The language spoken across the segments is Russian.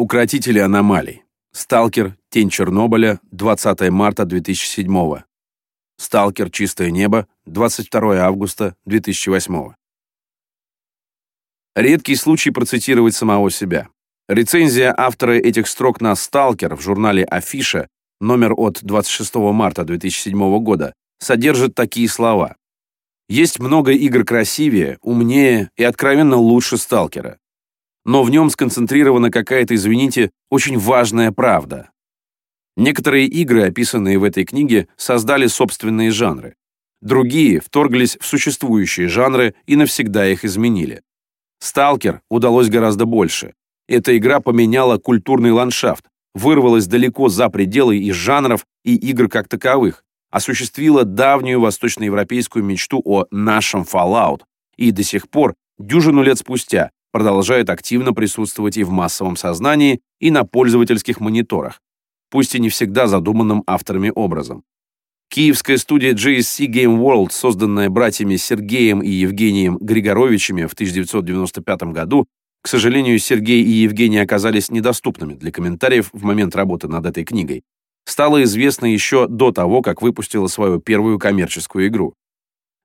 Укротители аномалий. Сталкер. Тень Чернобыля. 20 марта 2007. Сталкер. Чистое небо. 22 августа 2008. Редкий случай процитировать самого себя. Рецензия автора этих строк на «Сталкер» в журнале «Афиша» номер от 26 марта 2007 года содержит такие слова. Есть много игр красивее, умнее и откровенно лучше «Сталкера». Но в нем сконцентрирована какая-то, извините, очень важная правда. Некоторые игры, описанные в этой книге, создали собственные жанры. Другие вторглись в существующие жанры и навсегда их изменили. «Сталкер» удалось гораздо больше. Эта игра поменяла культурный ландшафт, вырвалась далеко за пределы и жанров, и игр как таковых, осуществила давнюю восточноевропейскую мечту о нашем Fallout и до сих пор, дюжину лет спустя, продолжает активно присутствовать и в массовом сознании, и на пользовательских мониторах, пусть и не всегда задуманным авторами образом. Киевская студия GSC Game World, созданная братьями Сергеем и Евгением Григоровичами в 1995 году, к сожалению, Сергей и Евгений оказались недоступными для комментариев в момент работы над этой книгой. Стало известно еще до того, как выпустила свою первую коммерческую игру.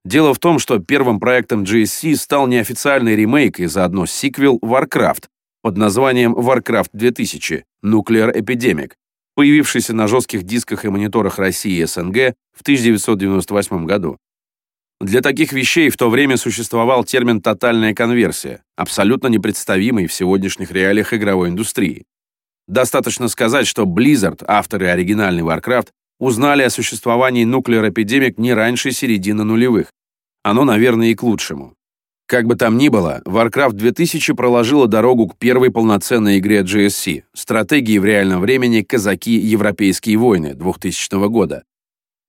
Дело в том, что первым проектом GSC стал неофициальный ремейк и заодно сиквел Warcraft под названием Warcraft 2000 Nuclear Epidemic, появившийся на жестких дисках и мониторах России и СНГ в 1998 году. Для таких вещей в то время существовал термин «тотальная конверсия», абсолютно непредставимый в сегодняшних реалиях игровой индустрии. Достаточно сказать, что Blizzard, авторы оригинальной Warcraft, узнали о существовании Nuclear не раньше середины нулевых. Оно, наверное, и к лучшему. Как бы там ни было, Warcraft 2000 проложила дорогу к первой полноценной игре GSC, стратегии в реальном времени «Казаки. Европейские войны» 2000 года,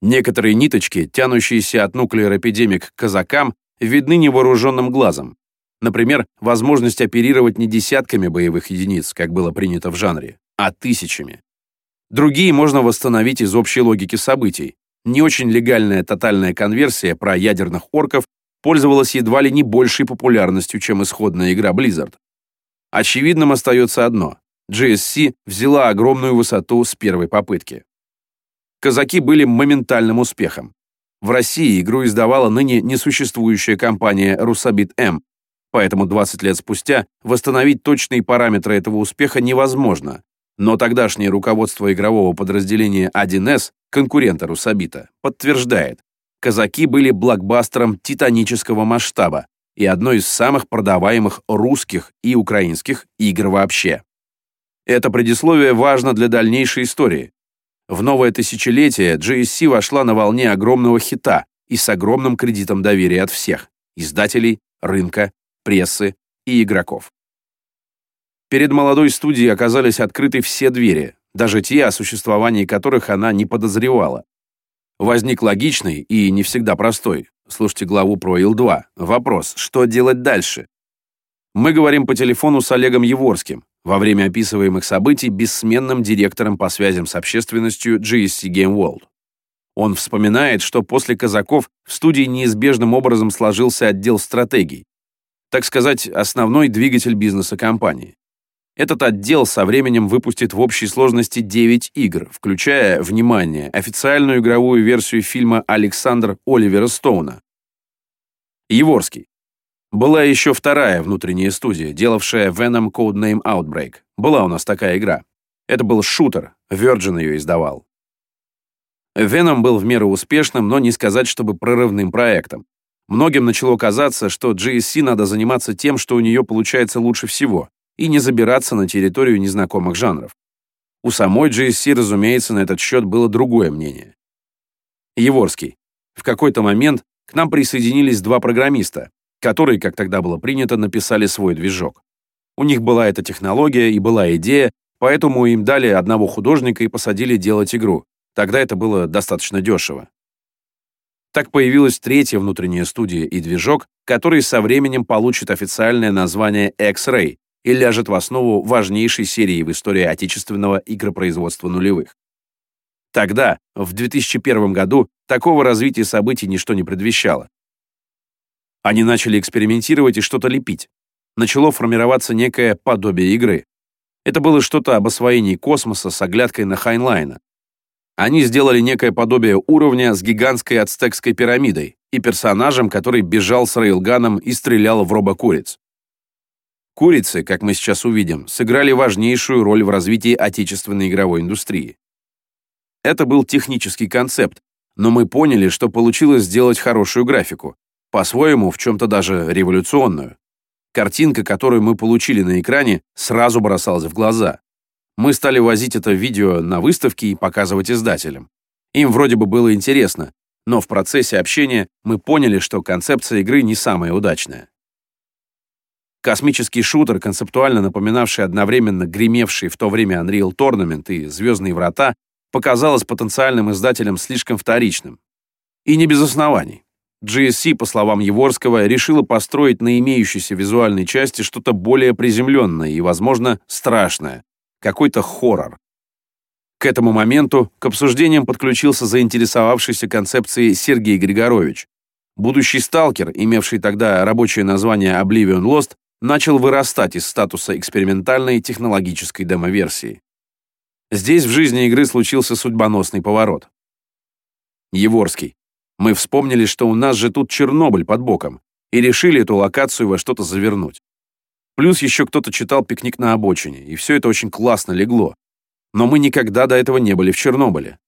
Некоторые ниточки, тянущиеся от нуклеар-эпидемик к казакам, видны невооруженным глазом. Например, возможность оперировать не десятками боевых единиц, как было принято в жанре, а тысячами. Другие можно восстановить из общей логики событий. Не очень легальная тотальная конверсия про ядерных орков пользовалась едва ли не большей популярностью, чем исходная игра Blizzard. Очевидным остается одно. GSC взяла огромную высоту с первой попытки казаки были моментальным успехом. В России игру издавала ныне несуществующая компания «Русабит М», поэтому 20 лет спустя восстановить точные параметры этого успеха невозможно. Но тогдашнее руководство игрового подразделения 1С, конкурента Русабита, подтверждает, казаки были блокбастером титанического масштаба и одной из самых продаваемых русских и украинских игр вообще. Это предисловие важно для дальнейшей истории, в новое тысячелетие GSC вошла на волне огромного хита и с огромным кредитом доверия от всех – издателей, рынка, прессы и игроков. Перед молодой студией оказались открыты все двери, даже те, о существовании которых она не подозревала. Возник логичный и не всегда простой, слушайте главу про Ил-2, вопрос, что делать дальше? Мы говорим по телефону с Олегом Еворским, во время описываемых событий бессменным директором по связям с общественностью GSC Game World. Он вспоминает, что после «Казаков» в студии неизбежным образом сложился отдел стратегий, так сказать, основной двигатель бизнеса компании. Этот отдел со временем выпустит в общей сложности 9 игр, включая, внимание, официальную игровую версию фильма «Александр» Оливера Стоуна. Еворский. Была еще вторая внутренняя студия, делавшая Venom Codename Outbreak. Была у нас такая игра. Это был шутер, Virgin ее издавал. Venom был в меру успешным, но не сказать, чтобы прорывным проектом. Многим начало казаться, что GSC надо заниматься тем, что у нее получается лучше всего, и не забираться на территорию незнакомых жанров. У самой GSC, разумеется, на этот счет было другое мнение. Еворский. В какой-то момент к нам присоединились два программиста, которые, как тогда было принято, написали свой движок. У них была эта технология и была идея, поэтому им дали одного художника и посадили делать игру. Тогда это было достаточно дешево. Так появилась третья внутренняя студия и движок, который со временем получит официальное название X-Ray и ляжет в основу важнейшей серии в истории отечественного игропроизводства нулевых. Тогда, в 2001 году, такого развития событий ничто не предвещало. Они начали экспериментировать и что-то лепить. Начало формироваться некое подобие игры. Это было что-то об освоении космоса с оглядкой на Хайнлайна. Они сделали некое подобие уровня с гигантской ацтекской пирамидой и персонажем, который бежал с рейлганом и стрелял в робокуриц. Курицы, как мы сейчас увидим, сыграли важнейшую роль в развитии отечественной игровой индустрии. Это был технический концепт, но мы поняли, что получилось сделать хорошую графику, по-своему в чем-то даже революционную. Картинка, которую мы получили на экране, сразу бросалась в глаза. Мы стали возить это видео на выставки и показывать издателям. Им вроде бы было интересно, но в процессе общения мы поняли, что концепция игры не самая удачная. Космический шутер, концептуально напоминавший одновременно гремевший в то время Unreal Tournament и «Звездные врата», показалось потенциальным издателям слишком вторичным. И не без оснований. GSC, по словам Еворского, решила построить на имеющейся визуальной части что-то более приземленное и, возможно, страшное, какой-то хоррор. К этому моменту к обсуждениям подключился заинтересовавшийся концепцией Сергей Григорович. Будущий сталкер, имевший тогда рабочее название Oblivion Lost, начал вырастать из статуса экспериментальной технологической демоверсии. Здесь в жизни игры случился судьбоносный поворот. Еворский. Мы вспомнили, что у нас же тут Чернобыль под боком, и решили эту локацию во что-то завернуть. Плюс еще кто-то читал «Пикник на обочине», и все это очень классно легло. Но мы никогда до этого не были в Чернобыле.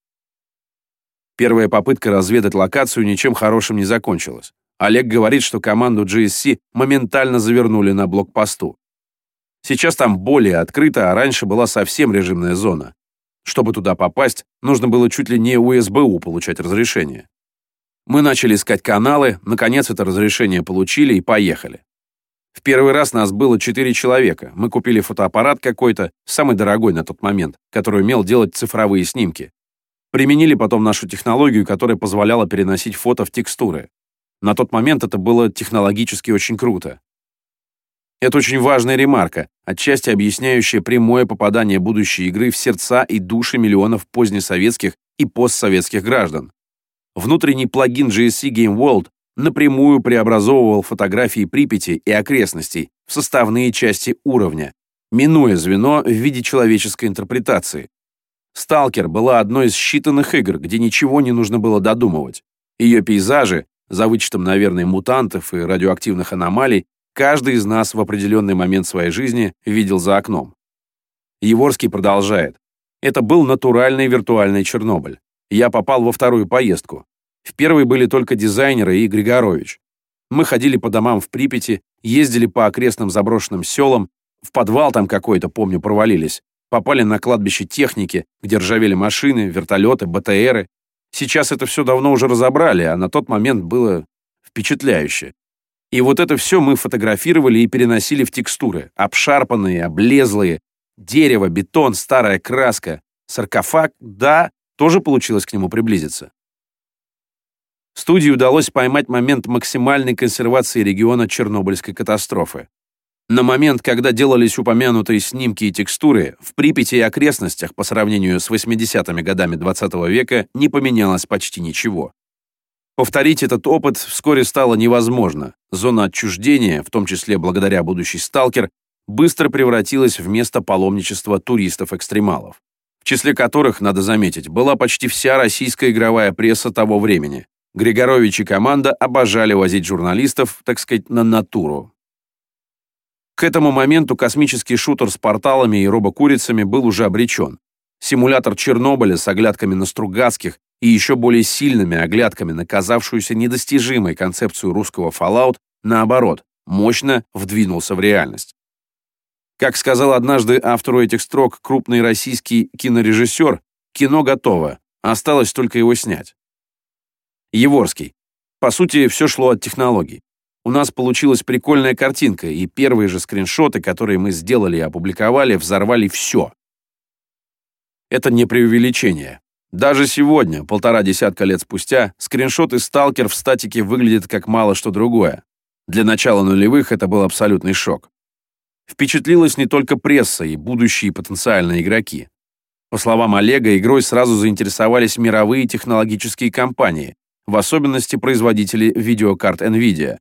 Первая попытка разведать локацию ничем хорошим не закончилась. Олег говорит, что команду GSC моментально завернули на блокпосту. Сейчас там более открыто, а раньше была совсем режимная зона. Чтобы туда попасть, нужно было чуть ли не у СБУ получать разрешение. Мы начали искать каналы, наконец это разрешение получили и поехали. В первый раз нас было четыре человека. Мы купили фотоаппарат какой-то, самый дорогой на тот момент, который умел делать цифровые снимки. Применили потом нашу технологию, которая позволяла переносить фото в текстуры. На тот момент это было технологически очень круто. Это очень важная ремарка, отчасти объясняющая прямое попадание будущей игры в сердца и души миллионов позднесоветских и постсоветских граждан. Внутренний плагин GSC Game World напрямую преобразовывал фотографии Припяти и окрестностей в составные части уровня, минуя звено в виде человеческой интерпретации. «Сталкер» была одной из считанных игр, где ничего не нужно было додумывать. Ее пейзажи, за вычетом, наверное, мутантов и радиоактивных аномалий, каждый из нас в определенный момент своей жизни видел за окном. Еворский продолжает. Это был натуральный виртуальный Чернобыль. Я попал во вторую поездку. В первой были только дизайнеры и Григорович. Мы ходили по домам в Припяти, ездили по окрестным заброшенным селам, в подвал там какой-то, помню, провалились, попали на кладбище техники, где ржавели машины, вертолеты, БТРы. Сейчас это все давно уже разобрали, а на тот момент было впечатляюще. И вот это все мы фотографировали и переносили в текстуры. Обшарпанные, облезлые, дерево, бетон, старая краска, саркофаг, да, тоже получилось к нему приблизиться. Студии удалось поймать момент максимальной консервации региона Чернобыльской катастрофы. На момент, когда делались упомянутые снимки и текстуры, в Припяти и окрестностях по сравнению с 80-ми годами 20 -го века не поменялось почти ничего. Повторить этот опыт вскоре стало невозможно. Зона отчуждения, в том числе благодаря будущий «Сталкер», быстро превратилась в место паломничества туристов-экстремалов, в числе которых, надо заметить, была почти вся российская игровая пресса того времени, Григорович и команда обожали возить журналистов, так сказать, на натуру. К этому моменту космический шутер с порталами и робокурицами был уже обречен. Симулятор Чернобыля с оглядками на Стругацких и еще более сильными оглядками на казавшуюся недостижимой концепцию русского Fallout, наоборот, мощно вдвинулся в реальность. Как сказал однажды автору этих строк крупный российский кинорежиссер, кино готово, осталось только его снять. Еворский. По сути, все шло от технологий. У нас получилась прикольная картинка, и первые же скриншоты, которые мы сделали и опубликовали, взорвали все. Это не преувеличение. Даже сегодня, полтора десятка лет спустя, скриншоты «Сталкер» в статике выглядят как мало что другое. Для начала нулевых это был абсолютный шок. Впечатлилась не только пресса и будущие потенциальные игроки. По словам Олега, игрой сразу заинтересовались мировые технологические компании, в особенности производители видеокарт NVIDIA.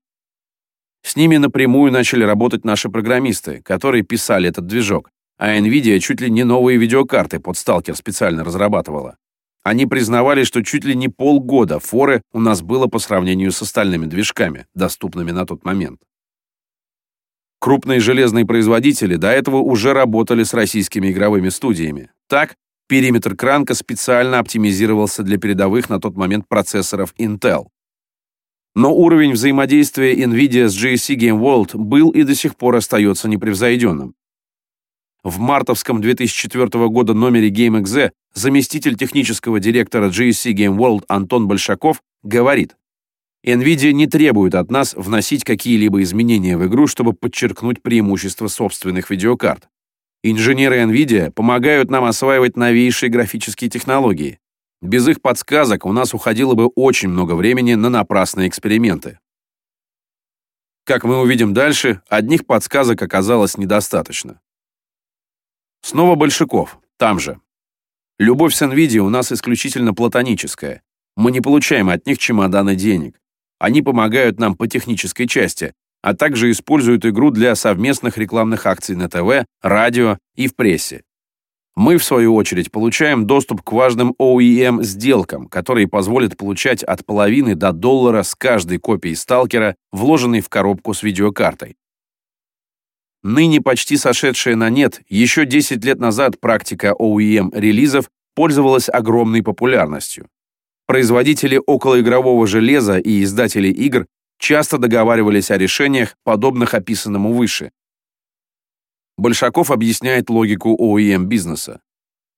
С ними напрямую начали работать наши программисты, которые писали этот движок, а Nvidia чуть ли не новые видеокарты под Stalker специально разрабатывала. Они признавали, что чуть ли не полгода форы у нас было по сравнению с остальными движками, доступными на тот момент. Крупные железные производители до этого уже работали с российскими игровыми студиями. Так, периметр Кранка специально оптимизировался для передовых на тот момент процессоров Intel. Но уровень взаимодействия NVIDIA с GSC Game World был и до сих пор остается непревзойденным. В мартовском 2004 года номере GameXZ заместитель технического директора GSC Game World Антон Большаков говорит, NVIDIA не требует от нас вносить какие-либо изменения в игру, чтобы подчеркнуть преимущества собственных видеокарт. Инженеры NVIDIA помогают нам осваивать новейшие графические технологии. Без их подсказок у нас уходило бы очень много времени на напрасные эксперименты. Как мы увидим дальше, одних подсказок оказалось недостаточно. Снова Большаков, там же. Любовь с NVIDIA у нас исключительно платоническая. Мы не получаем от них чемоданы денег. Они помогают нам по технической части, а также используют игру для совместных рекламных акций на ТВ, радио и в прессе. Мы, в свою очередь, получаем доступ к важным OEM-сделкам, которые позволят получать от половины до доллара с каждой копией сталкера, вложенной в коробку с видеокартой. Ныне почти сошедшая на нет, еще 10 лет назад практика OEM-релизов пользовалась огромной популярностью. Производители околоигрового железа и издатели игр часто договаривались о решениях, подобных описанному выше. Большаков объясняет логику OEM-бизнеса.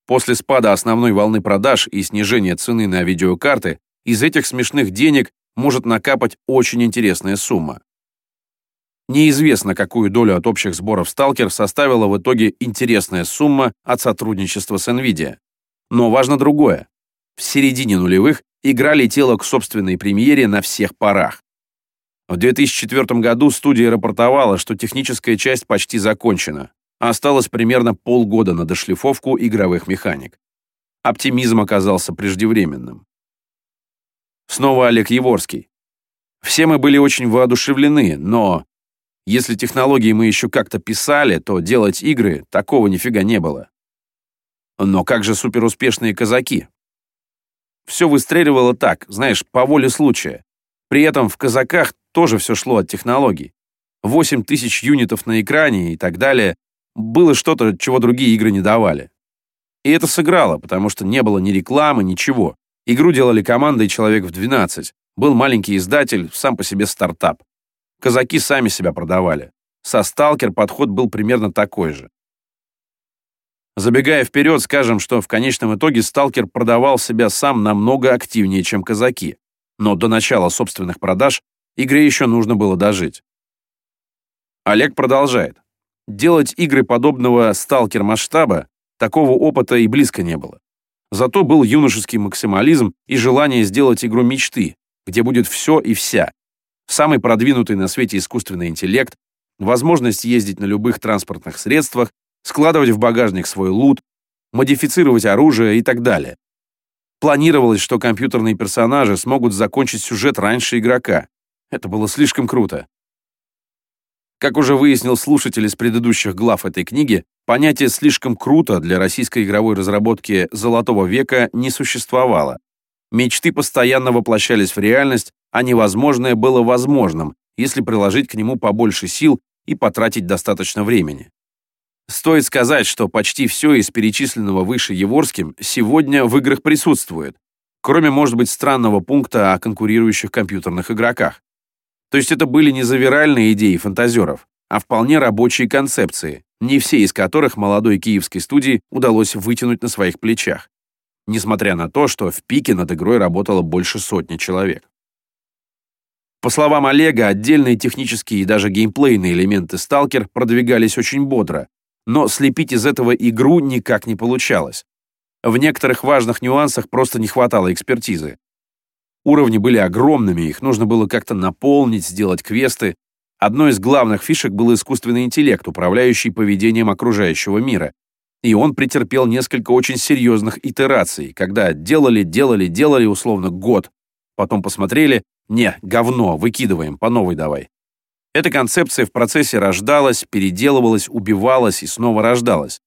После спада основной волны продаж и снижения цены на видеокарты из этих смешных денег может накапать очень интересная сумма. Неизвестно, какую долю от общих сборов Stalker составила в итоге интересная сумма от сотрудничества с NVIDIA. Но важно другое. В середине нулевых игра летела к собственной премьере на всех парах. В 2004 году студия рапортовала, что техническая часть почти закончена. Осталось примерно полгода на дошлифовку игровых механик. Оптимизм оказался преждевременным. Снова Олег Еворский. Все мы были очень воодушевлены, но если технологии мы еще как-то писали, то делать игры такого нифига не было. Но как же суперуспешные казаки? Все выстреливало так, знаешь, по воле случая. При этом в казаках тоже все шло от технологий. 8 тысяч юнитов на экране и так далее. Было что-то, чего другие игры не давали. И это сыграло, потому что не было ни рекламы, ничего. Игру делали командой человек в 12. Был маленький издатель, сам по себе стартап. Казаки сами себя продавали. Со «Сталкер» подход был примерно такой же. Забегая вперед, скажем, что в конечном итоге «Сталкер» продавал себя сам намного активнее, чем казаки. Но до начала собственных продаж игре еще нужно было дожить. Олег продолжает. Делать игры подобного «Сталкер» масштаба такого опыта и близко не было. Зато был юношеский максимализм и желание сделать игру мечты, где будет все и вся, самый продвинутый на свете искусственный интеллект, возможность ездить на любых транспортных средствах, складывать в багажник свой лут, модифицировать оружие и так далее. Планировалось, что компьютерные персонажи смогут закончить сюжет раньше игрока. Это было слишком круто. Как уже выяснил слушатель из предыдущих глав этой книги, понятие «слишком круто» для российской игровой разработки «золотого века» не существовало. Мечты постоянно воплощались в реальность, а невозможное было возможным, если приложить к нему побольше сил и потратить достаточно времени. Стоит сказать, что почти все из перечисленного выше Еворским сегодня в играх присутствует, кроме, может быть, странного пункта о конкурирующих компьютерных игроках. То есть это были не завиральные идеи фантазеров, а вполне рабочие концепции, не все из которых молодой киевской студии удалось вытянуть на своих плечах, несмотря на то, что в пике над игрой работало больше сотни человек. По словам Олега, отдельные технические и даже геймплейные элементы Stalker продвигались очень бодро, но слепить из этого игру никак не получалось. В некоторых важных нюансах просто не хватало экспертизы. Уровни были огромными, их нужно было как-то наполнить, сделать квесты. Одной из главных фишек был искусственный интеллект, управляющий поведением окружающего мира. И он претерпел несколько очень серьезных итераций, когда делали, делали, делали условно год, потом посмотрели, не, говно, выкидываем, по новой давай. Эта концепция в процессе рождалась, переделывалась, убивалась и снова рождалась.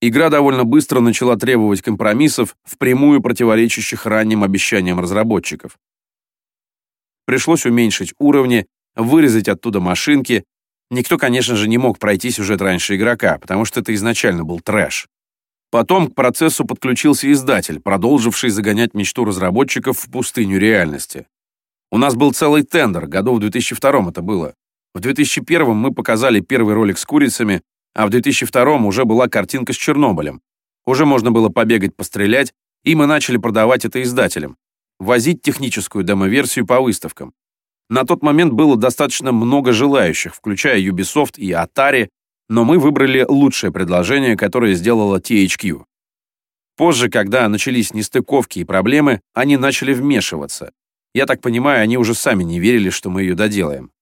Игра довольно быстро начала требовать компромиссов, впрямую противоречащих ранним обещаниям разработчиков. Пришлось уменьшить уровни, вырезать оттуда машинки. Никто, конечно же, не мог пройти сюжет раньше игрока, потому что это изначально был трэш. Потом к процессу подключился издатель, продолживший загонять мечту разработчиков в пустыню реальности. У нас был целый тендер, году в 2002 это было. В 2001 мы показали первый ролик с курицами, а в 2002 уже была картинка с Чернобылем. Уже можно было побегать, пострелять, и мы начали продавать это издателям. Возить техническую демо-версию по выставкам. На тот момент было достаточно много желающих, включая Ubisoft и Atari, но мы выбрали лучшее предложение, которое сделала THQ. Позже, когда начались нестыковки и проблемы, они начали вмешиваться. Я так понимаю, они уже сами не верили, что мы ее доделаем.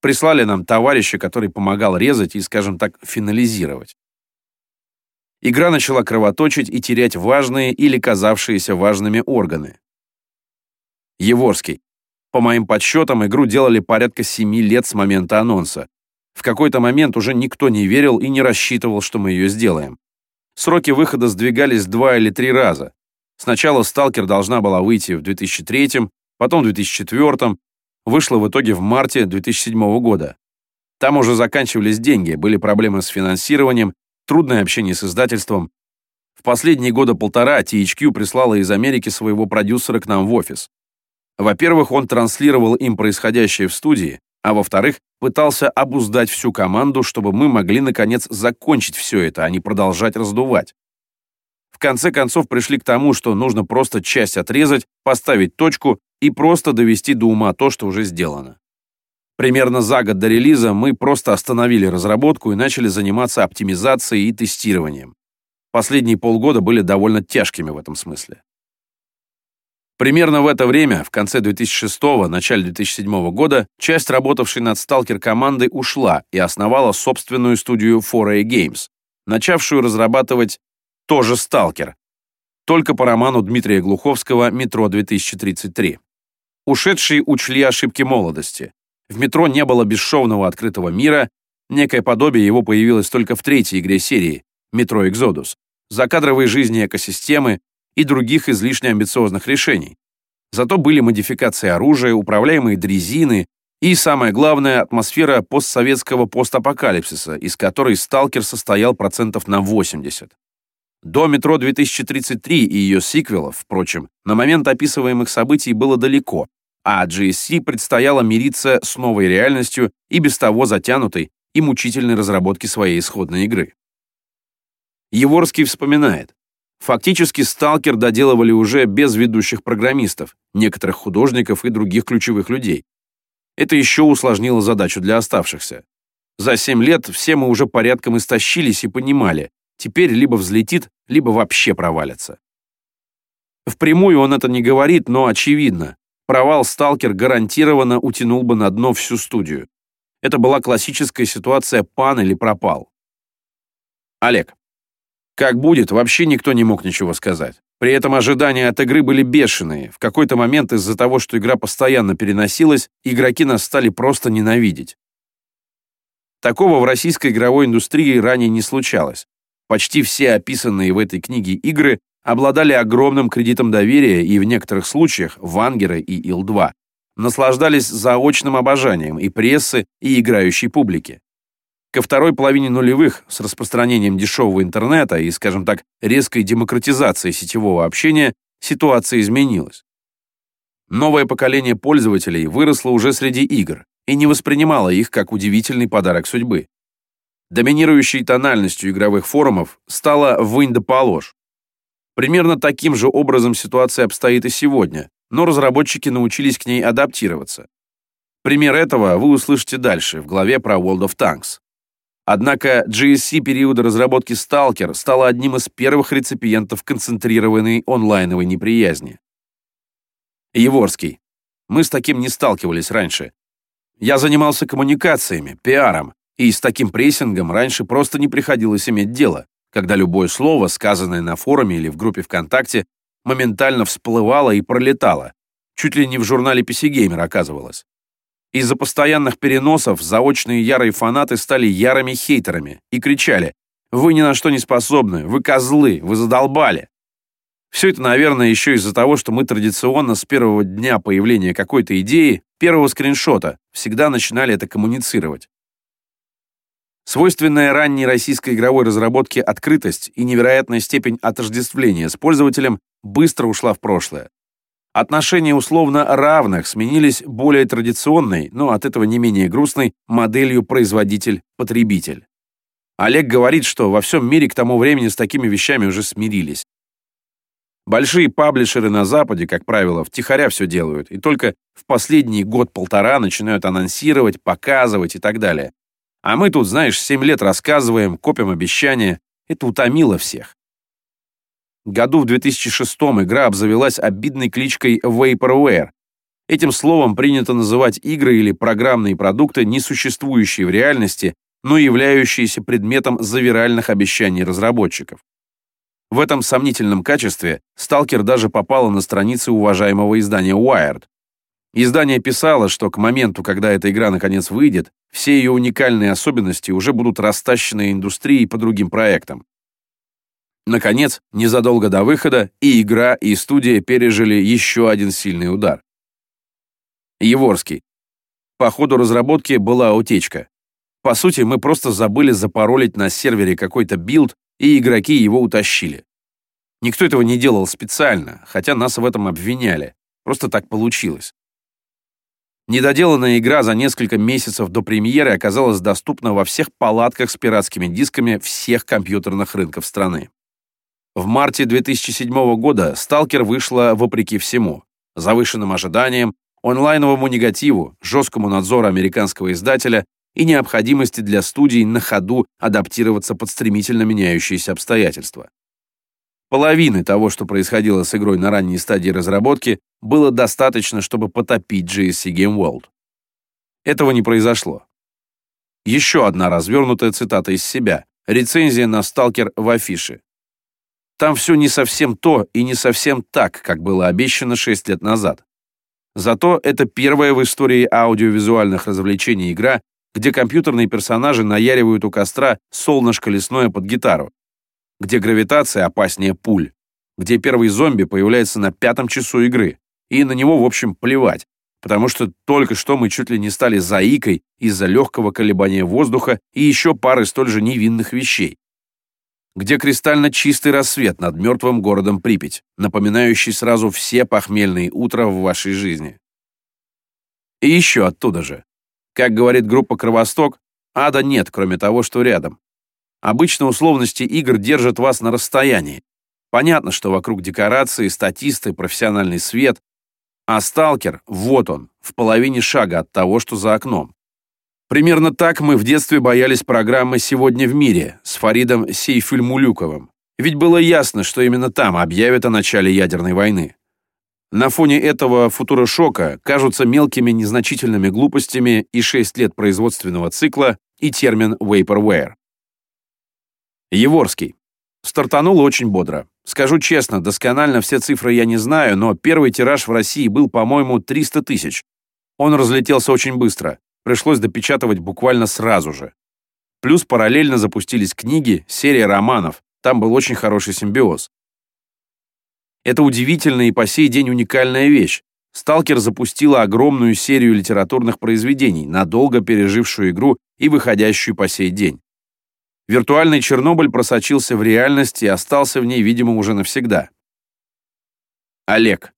Прислали нам товарища, который помогал резать и, скажем так, финализировать. Игра начала кровоточить и терять важные или казавшиеся важными органы. Еворский. По моим подсчетам, игру делали порядка 7 лет с момента анонса. В какой-то момент уже никто не верил и не рассчитывал, что мы ее сделаем. Сроки выхода сдвигались два или три раза. Сначала «Сталкер» должна была выйти в 2003, потом в 2004, вышла в итоге в марте 2007 года. Там уже заканчивались деньги, были проблемы с финансированием, трудное общение с издательством. В последние года полтора THQ прислала из Америки своего продюсера к нам в офис. Во-первых, он транслировал им происходящее в студии, а во-вторых, пытался обуздать всю команду, чтобы мы могли, наконец, закончить все это, а не продолжать раздувать. В конце концов пришли к тому, что нужно просто часть отрезать, поставить точку и просто довести до ума то, что уже сделано. Примерно за год до релиза мы просто остановили разработку и начали заниматься оптимизацией и тестированием. Последние полгода были довольно тяжкими в этом смысле. Примерно в это время, в конце 2006-го, начале 2007 года, часть работавшей над Stalker командой ушла и основала собственную студию 4A Games, начавшую разрабатывать тоже Stalker, только по роману Дмитрия Глуховского «Метро 2033». Ушедшие учли ошибки молодости. В метро не было бесшовного открытого мира, некое подобие его появилось только в третьей игре серии «Метро Экзодус», закадровой жизни экосистемы и других излишне амбициозных решений. Зато были модификации оружия, управляемые дрезины и, самое главное, атмосфера постсоветского постапокалипсиса, из которой «Сталкер» состоял процентов на 80. До «Метро 2033» и ее сиквелов, впрочем, на момент описываемых событий было далеко, а GSC предстояло мириться с новой реальностью и без того затянутой и мучительной разработки своей исходной игры. Еворский вспоминает, фактически «Сталкер» доделывали уже без ведущих программистов, некоторых художников и других ключевых людей. Это еще усложнило задачу для оставшихся. За семь лет все мы уже порядком истощились и понимали, теперь либо взлетит, либо вообще провалится. Впрямую он это не говорит, но очевидно. Провал «Сталкер» гарантированно утянул бы на дно всю студию. Это была классическая ситуация «пан» или «пропал». Олег. Как будет, вообще никто не мог ничего сказать. При этом ожидания от игры были бешеные. В какой-то момент из-за того, что игра постоянно переносилась, игроки нас стали просто ненавидеть. Такого в российской игровой индустрии ранее не случалось. Почти все описанные в этой книге игры обладали огромным кредитом доверия и в некоторых случаях Вангеры и Ил-2 наслаждались заочным обожанием и прессы, и играющей публики. Ко второй половине нулевых с распространением дешевого интернета и, скажем так, резкой демократизацией сетевого общения ситуация изменилась. Новое поколение пользователей выросло уже среди игр и не воспринимало их как удивительный подарок судьбы. Доминирующей тональностью игровых форумов стала «вынь да положь», Примерно таким же образом ситуация обстоит и сегодня, но разработчики научились к ней адаптироваться. Пример этого вы услышите дальше, в главе про World of Tanks. Однако GSC периода разработки Stalker стала одним из первых реципиентов концентрированной онлайновой неприязни. Еворский. Мы с таким не сталкивались раньше. Я занимался коммуникациями, пиаром, и с таким прессингом раньше просто не приходилось иметь дело когда любое слово, сказанное на форуме или в группе ВКонтакте, моментально всплывало и пролетало, чуть ли не в журнале PC Gamer оказывалось. Из-за постоянных переносов заочные ярые фанаты стали ярыми хейтерами и кричали Вы ни на что не способны, вы козлы, вы задолбали. Все это, наверное, еще из-за того, что мы традиционно с первого дня появления какой-то идеи, первого скриншота, всегда начинали это коммуницировать. Свойственная ранней российской игровой разработке открытость и невероятная степень отождествления с пользователем быстро ушла в прошлое. Отношения условно равных сменились более традиционной, но от этого не менее грустной, моделью производитель-потребитель. Олег говорит, что во всем мире к тому времени с такими вещами уже смирились. Большие паблишеры на Западе, как правило, втихаря все делают, и только в последний год-полтора начинают анонсировать, показывать и так далее. А мы тут, знаешь, 7 лет рассказываем, копим обещания. Это утомило всех. Году в 2006 игра обзавелась обидной кличкой Vaporware. Этим словом принято называть игры или программные продукты, не существующие в реальности, но являющиеся предметом завиральных обещаний разработчиков. В этом сомнительном качестве Сталкер даже попала на страницы уважаемого издания Wired. Издание писало, что к моменту, когда эта игра наконец выйдет, все ее уникальные особенности уже будут растащены индустрией по другим проектам. Наконец, незадолго до выхода и игра, и студия пережили еще один сильный удар. Яворский. По ходу разработки была утечка. По сути, мы просто забыли запаролить на сервере какой-то билд, и игроки его утащили. Никто этого не делал специально, хотя нас в этом обвиняли. Просто так получилось. Недоделанная игра за несколько месяцев до премьеры оказалась доступна во всех палатках с пиратскими дисками всех компьютерных рынков страны. В марте 2007 года «Сталкер» вышла вопреки всему, завышенным ожиданиям, онлайновому негативу, жесткому надзору американского издателя и необходимости для студий на ходу адаптироваться под стремительно меняющиеся обстоятельства. Половины того, что происходило с игрой на ранней стадии разработки, было достаточно, чтобы потопить GSC Game World. Этого не произошло. Еще одна развернутая цитата из себя. Рецензия на «Сталкер» в афише. Там все не совсем то и не совсем так, как было обещано 6 лет назад. Зато это первая в истории аудиовизуальных развлечений игра, где компьютерные персонажи наяривают у костра солнышко лесное под гитару, где гравитация опаснее пуль, где первый зомби появляется на пятом часу игры, и на него, в общем, плевать, потому что только что мы чуть ли не стали заикой из-за легкого колебания воздуха и еще пары столь же невинных вещей. Где кристально чистый рассвет над мертвым городом Припять, напоминающий сразу все похмельные утра в вашей жизни. И еще оттуда же. Как говорит группа «Кровосток», ада нет, кроме того, что рядом. Обычно условности игр держат вас на расстоянии. Понятно, что вокруг декорации, статисты, профессиональный свет, а сталкер, вот он, в половине шага от того, что за окном. Примерно так мы в детстве боялись программы «Сегодня в мире» с Фаридом Сейфульмулюковым. Ведь было ясно, что именно там объявят о начале ядерной войны. На фоне этого футурошока кажутся мелкими незначительными глупостями и 6 лет производственного цикла и термин «vaporware». Еворский. Стартанул очень бодро. Скажу честно, досконально все цифры я не знаю, но первый тираж в России был, по-моему, 300 тысяч. Он разлетелся очень быстро. Пришлось допечатывать буквально сразу же. Плюс параллельно запустились книги, серия романов. Там был очень хороший симбиоз. Это удивительная и по сей день уникальная вещь. «Сталкер» запустила огромную серию литературных произведений, надолго пережившую игру и выходящую по сей день. Виртуальный Чернобыль просочился в реальность и остался в ней, видимо, уже навсегда. Олег.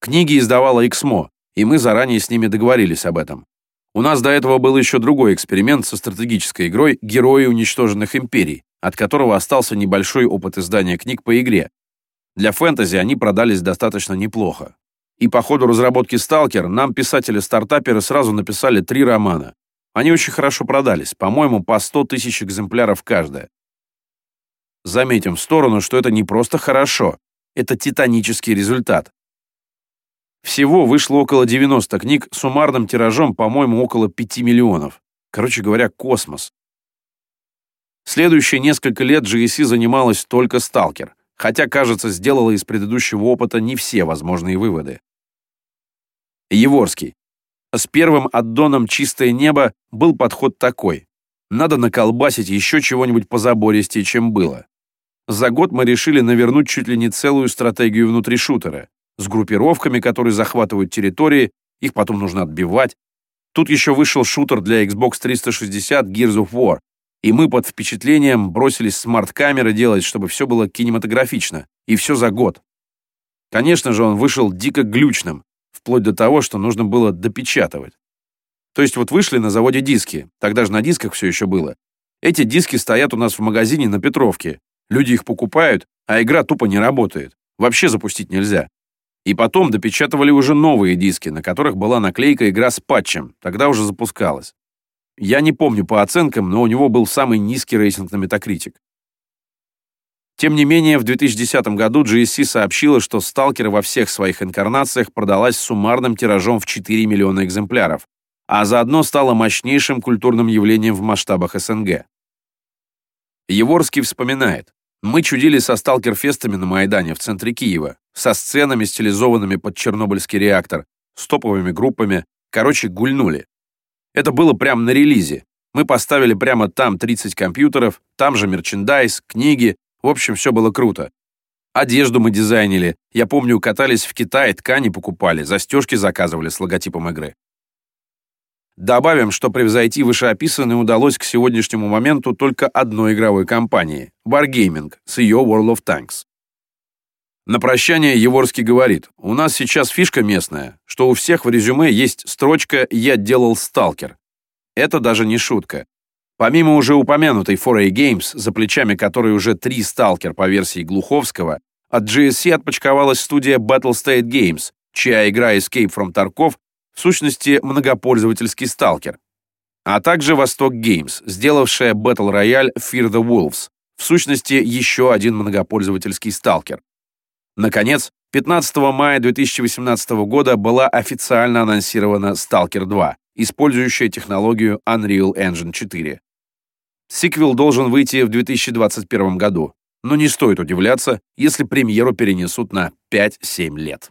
Книги издавала Эксмо, и мы заранее с ними договорились об этом. У нас до этого был еще другой эксперимент со стратегической игрой «Герои уничтоженных империй», от которого остался небольшой опыт издания книг по игре. Для фэнтези они продались достаточно неплохо. И по ходу разработки «Сталкер» нам писатели-стартаперы сразу написали три романа. Они очень хорошо продались, по-моему, по 100 тысяч экземпляров каждая. Заметим в сторону, что это не просто хорошо, это титанический результат. Всего вышло около 90 книг, суммарным тиражом, по-моему, около 5 миллионов. Короче говоря, космос. Следующие несколько лет GSC занималась только «Сталкер», хотя, кажется, сделала из предыдущего опыта не все возможные выводы. Еворский. С первым аддоном «Чистое небо» был подход такой. Надо наколбасить еще чего-нибудь позабористее, чем было. За год мы решили навернуть чуть ли не целую стратегию внутри шутера, с группировками, которые захватывают территории, их потом нужно отбивать. Тут еще вышел шутер для Xbox 360 Gears of War, и мы под впечатлением бросились смарт-камеры делать, чтобы все было кинематографично, и все за год. Конечно же, он вышел дико глючным, вплоть до того, что нужно было допечатывать. То есть вот вышли на заводе диски, тогда же на дисках все еще было. Эти диски стоят у нас в магазине на Петровке, Люди их покупают, а игра тупо не работает. Вообще запустить нельзя. И потом допечатывали уже новые диски, на которых была наклейка «Игра с патчем», тогда уже запускалась. Я не помню по оценкам, но у него был самый низкий рейтинг на Metacritic. Тем не менее, в 2010 году GSC сообщила, что «Сталкер» во всех своих инкарнациях продалась суммарным тиражом в 4 миллиона экземпляров, а заодно стала мощнейшим культурным явлением в масштабах СНГ. Еворский вспоминает. Мы чудили со сталкерфестами на Майдане в центре Киева, со сценами, стилизованными под чернобыльский реактор, с топовыми группами, короче, гульнули. Это было прямо на релизе. Мы поставили прямо там 30 компьютеров, там же мерчендайз, книги, в общем, все было круто. Одежду мы дизайнили. Я помню, катались в Китае, ткани покупали, застежки заказывали с логотипом игры. Добавим, что превзойти вышеописанное удалось к сегодняшнему моменту только одной игровой компании – Wargaming с ее World of Tanks. На прощание Еворский говорит, у нас сейчас фишка местная, что у всех в резюме есть строчка «Я делал сталкер». Это даже не шутка. Помимо уже упомянутой 4A Games, за плечами которой уже три сталкер по версии Глуховского, от GSC отпочковалась студия Battle State Games, чья игра Escape from Tarkov в сущности многопользовательский сталкер, а также Восток Games, сделавшая Battle Royale Fear the Wolves, в сущности еще один многопользовательский сталкер. Наконец, 15 мая 2018 года была официально анонсирована Stalker 2, использующая технологию Unreal Engine 4. Сиквел должен выйти в 2021 году, но не стоит удивляться, если премьеру перенесут на 5-7 лет.